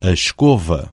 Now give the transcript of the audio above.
escova.